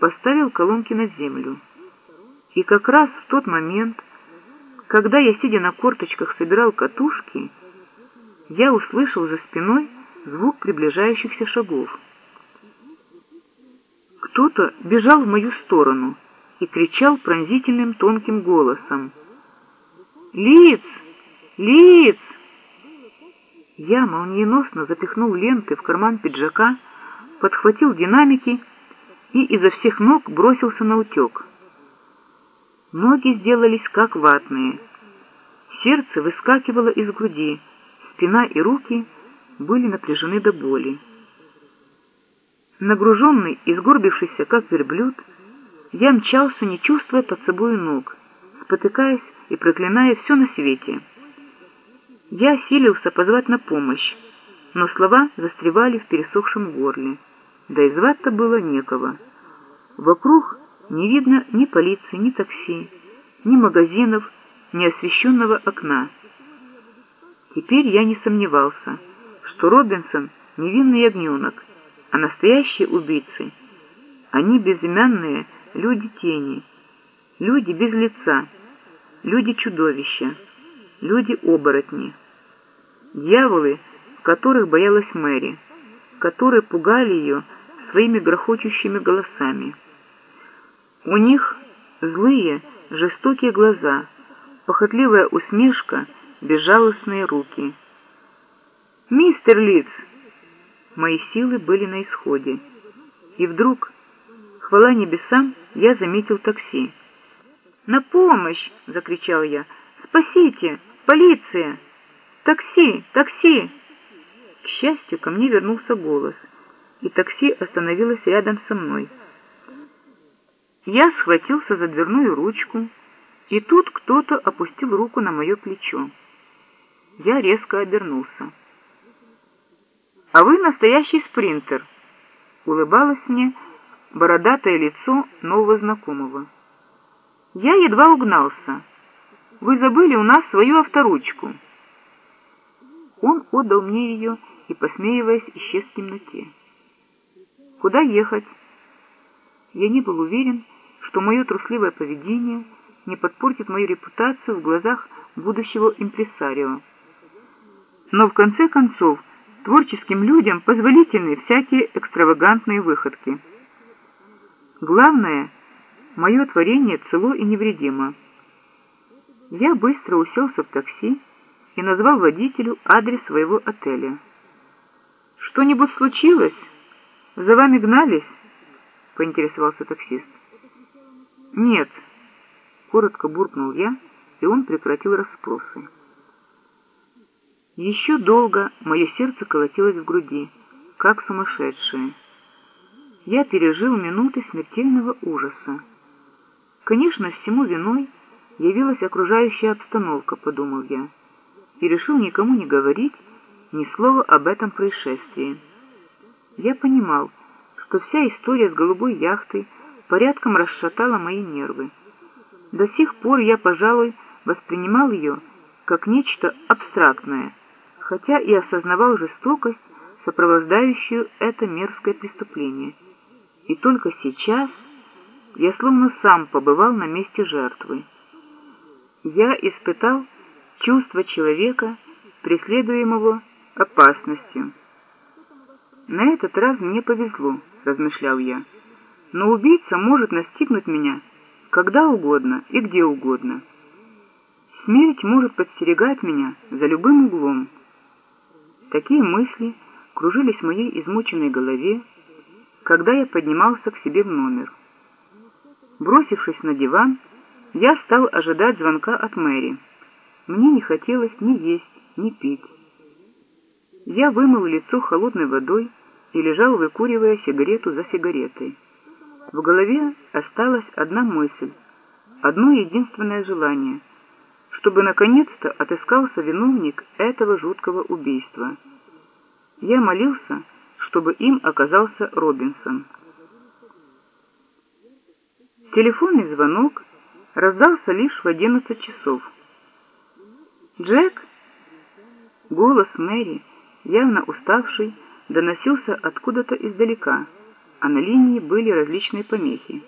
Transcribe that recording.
поставил колонки на землю. И как раз в тот момент, когда я, сидя на корточках, собирал катушки, я услышал за спиной звук приближающихся шагов. Кто-то бежал в мою сторону и кричал пронзительным тонким голосом. «Лиц! Лиц!» Я молниеносно запихнул ленты в карман пиджака, подхватил динамики и изо всех ног бросился на утек. Ноги сделались как ватные. Сердце выскакивало из груди, спина и руки были напряжены до боли. Нагруженный и сгорбившийся, как верблюд, я мчался, не чувствуя под собой ног, спотыкаясь и проклиная все на свете. Я силился позвать на помощь, но слова застревали в пересохшем горле, да и звать-то было некого. Вокруг не видно ни полиции, ни такси, ни магазинов, ни освещенного окна. Теперь я не сомневался, что Робинсон — невинный ягненок, а настоящие убийцы — они безымянные люди-тени, люди без лица, люди-чудовища, люди-оборотни, дьяволы, которых боялась Мэри, которые пугали ее своими грохочущими голосами. У них злые, жестокие глаза, похотливая усмешка, безжалостные руки. «Мистер Литц!» Мои силы были на исходе. И вдруг, хвала небесам, я заметил такси. «На помощь!» — закричал я. «Спасите! Полиция! Такси! Такси!» К счастью, ко мне вернулся голос, и такси остановилось рядом со мной. Я схватился за дверную ручку, и тут кто-то опустил руку на мое плечо. Я резко обернулся. «А вы настоящий спринтер!» — улыбалось мне бородатое лицо нового знакомого. «Я едва угнался. Вы забыли у нас свою авторучку». Он отдал мне ее и, посмеиваясь, исчез в темноте. «Куда ехать?» Я не был уверен, что мое трусливое поведение не подпортит мою репутацию в глазах будущего импресарио. Но в конце концов творческим людям позволительны всякие экстравагантные выходки. Главное, мое творение цело и невредимо. Я быстро уселся в такси и назвал водителю адрес своего отеля. «Что-нибудь случилось? За вами гнались?» — поинтересовался таксист. «Нет», — коротко буркнул я, и он прекратил расспросы. Еще долго мое сердце колотилось в груди, как сумасшедшее. Я пережил минуты смертельного ужаса. Конечно, всему виной явилась окружающая обстановка, подумал я, и решил никому не говорить ни слова об этом происшествии. Я понимал, что вся история с голубой яхтой порядком расшатала мои нервы. До сих пор я, пожалуй, воспринимал ее как нечто абстрактное, хотя и осознавал жестокость, сопровождающую это мерзкое преступление. И только сейчас я словно сам побывал на месте жертвы. Я испытал чувство человека, преследуемого опасностью. «На этот раз мне повезло», — размышлял я но убийца может настигнуть меня когда угодно и где угодно. Смерть может подстерегать меня за любым углом. Такие мысли кружились в моей измученной голове, когда я поднимался к себе в номер. Бросившись на диван, я стал ожидать звонка от Мэри. Мне не хотелось ни есть, ни пить. Я вымыл лицо холодной водой и лежал, выкуривая сигарету за сигаретой. В голове осталась одна мысль, одно единственное желание, чтобы наконец-то отыскался виновник этого жуткого убийства. Я молился, чтобы им оказался Робинсон. Телефонный звонок раздался лишь в одиннадцать часов. «Джек?» Голос Мэри, явно уставший, доносился откуда-то издалека. а на линии были различные помехи.